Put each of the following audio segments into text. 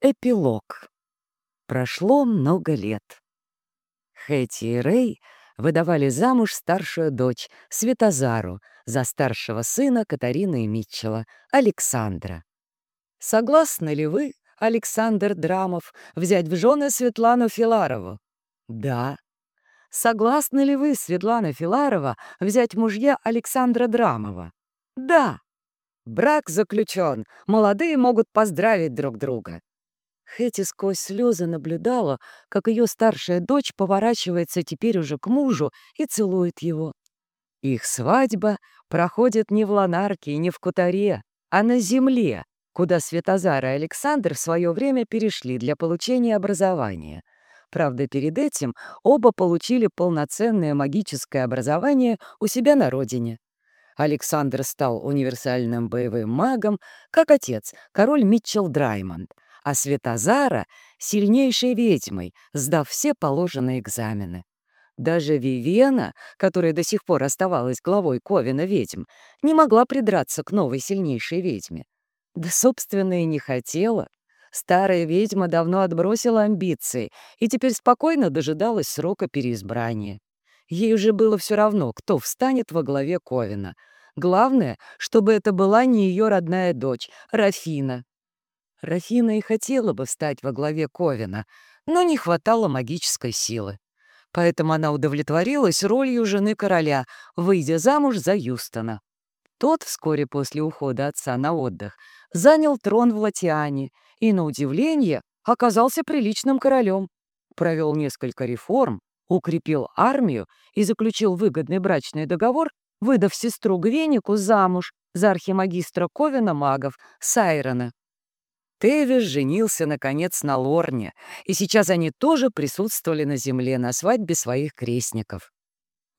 Эпилог. Прошло много лет. Хэти и Рэй выдавали замуж старшую дочь, Светозару, за старшего сына Катарины и Митчелла, Александра. Согласны ли вы, Александр Драмов, взять в жены Светлану Филарову? Да. Согласны ли вы, Светлана Филарова, взять мужья Александра Драмова? Да. Брак заключен, молодые могут поздравить друг друга. Хэти сквозь слезы наблюдала, как ее старшая дочь поворачивается теперь уже к мужу и целует его. Их свадьба проходит не в Ланарке и не в Кутаре, а на земле, куда Светозар и Александр в свое время перешли для получения образования. Правда, перед этим оба получили полноценное магическое образование у себя на родине. Александр стал универсальным боевым магом, как отец, король Митчелл Драймонд — а Светозара — сильнейшей ведьмой, сдав все положенные экзамены. Даже Вивена, которая до сих пор оставалась главой Ковина ведьм, не могла придраться к новой сильнейшей ведьме. Да, собственно, и не хотела. Старая ведьма давно отбросила амбиции и теперь спокойно дожидалась срока переизбрания. Ей уже было все равно, кто встанет во главе Ковина. Главное, чтобы это была не ее родная дочь, Рафина, Рафина и хотела бы встать во главе Ковина, но не хватало магической силы. Поэтому она удовлетворилась ролью жены короля, выйдя замуж за Юстона. Тот вскоре после ухода отца на отдых занял трон в Латиане и, на удивление, оказался приличным королем. Провел несколько реформ, укрепил армию и заключил выгодный брачный договор, выдав сестру Гвенику замуж за архимагистра Ковина магов Сайрона. Тевис женился, наконец, на Лорне, и сейчас они тоже присутствовали на земле на свадьбе своих крестников.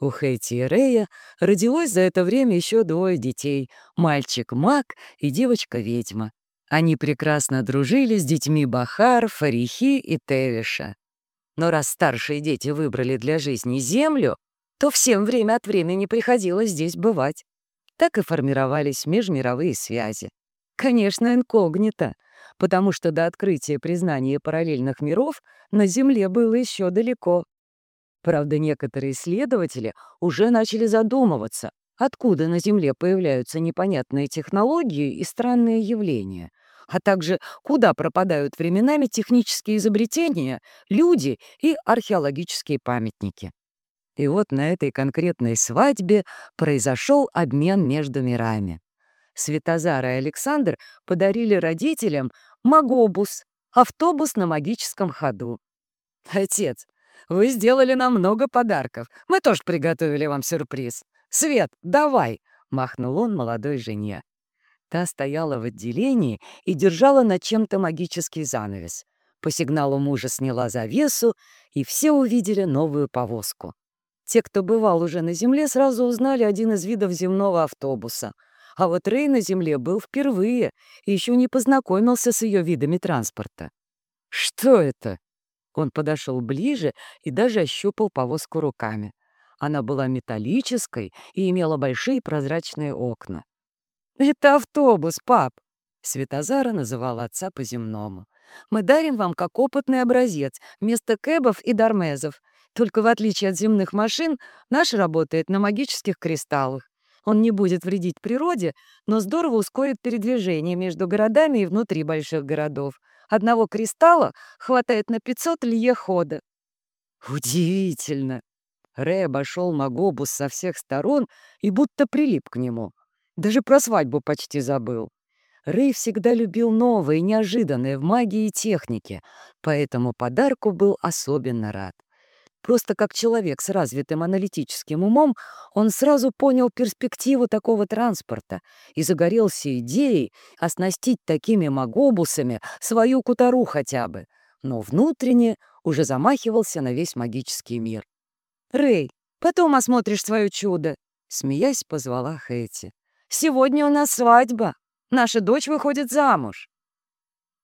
У Хэти и Рея родилось за это время еще двое детей — мальчик-маг и девочка-ведьма. Они прекрасно дружили с детьми Бахар, Фарихи и Тевиша. Но раз старшие дети выбрали для жизни землю, то всем время от времени приходилось здесь бывать. Так и формировались межмировые связи. Конечно, инкогнито — потому что до открытия признания параллельных миров на Земле было еще далеко. Правда, некоторые исследователи уже начали задумываться, откуда на Земле появляются непонятные технологии и странные явления, а также куда пропадают временами технические изобретения, люди и археологические памятники. И вот на этой конкретной свадьбе произошел обмен между мирами. Светозар и Александр подарили родителям Магобус, автобус на магическом ходу. Отец, вы сделали нам много подарков. Мы тоже приготовили вам сюрприз. Свет, давай, махнул он молодой жене. Та стояла в отделении и держала над чем-то магический занавес. По сигналу мужа сняла завесу, и все увидели новую повозку. Те, кто бывал уже на земле, сразу узнали один из видов земного автобуса — а вот Рэй на Земле был впервые и еще не познакомился с ее видами транспорта. «Что это?» Он подошел ближе и даже ощупал повозку руками. Она была металлической и имела большие прозрачные окна. «Это автобус, пап!» Светозара называла отца по-земному. «Мы дарим вам как опытный образец вместо кэбов и дармезов. Только в отличие от земных машин, наш работает на магических кристаллах. Он не будет вредить природе, но здорово ускорит передвижение между городами и внутри больших городов. Одного кристалла хватает на 500 лье хода. Удивительно! Рэй обошел Магобус со всех сторон и будто прилип к нему. Даже про свадьбу почти забыл. Рэй всегда любил новое и неожиданное в магии и технике, поэтому подарку был особенно рад. Просто как человек с развитым аналитическим умом, он сразу понял перспективу такого транспорта и загорелся идеей оснастить такими магобусами свою кутару хотя бы, но внутренне уже замахивался на весь магический мир. «Рэй, потом осмотришь свое чудо!» — смеясь позвала Хэти. «Сегодня у нас свадьба. Наша дочь выходит замуж».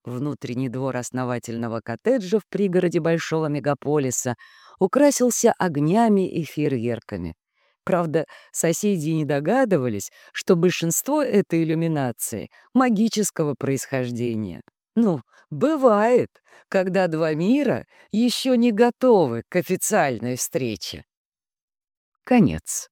Внутренний двор основательного коттеджа в пригороде большого мегаполиса украсился огнями и фейерверками. Правда, соседи не догадывались, что большинство этой иллюминации магического происхождения. Ну, бывает, когда два мира еще не готовы к официальной встрече. Конец.